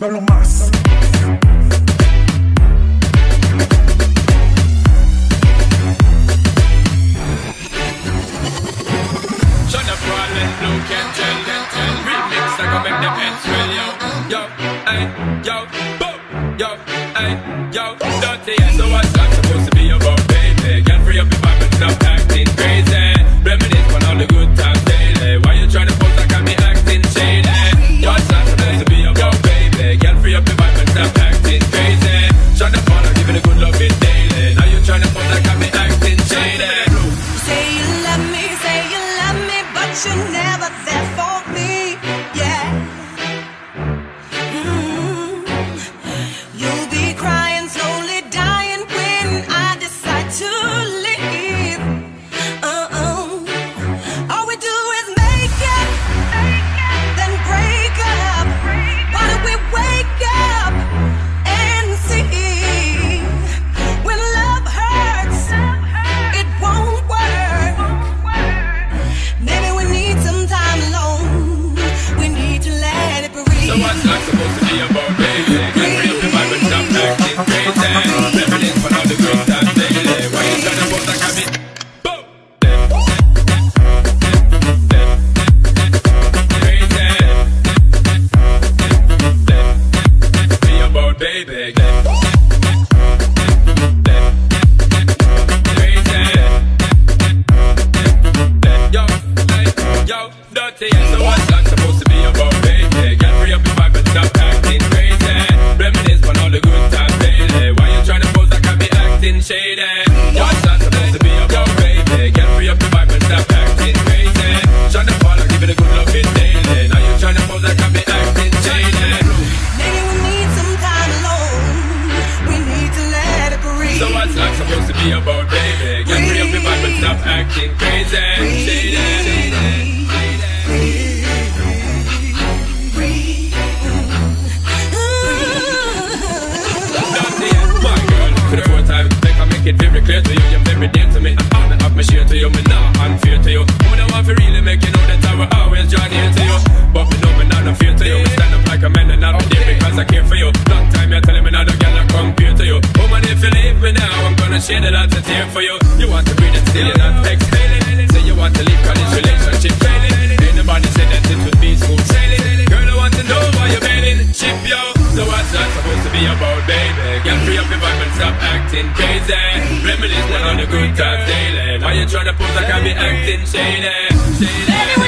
No hablo más. Supposed about, baby? Get free up your vibe and stop acting crazy. For the fourth time, make I make it very clear to you, you're very dear to me. I'm on up my share to you, me not unfair to you. Woman, I want to really make you know that I will always join here to you. But me know me not no fear to you. Me stand up like a man and not be there because I care for you. Long time you're telling me not a girl I tear for you. You want to breathe and still you're not exhaling. Say you want to leave cause this relationship failing. Ain't nobody said that it would be smooth sailing. Girl, I want to know why you're bailing. Ship yo. So what's that supposed to be about, baby? Get free up your vibe and stop acting crazy. Reminisce on the good times daily. Why you trying to pose like I be acting shady?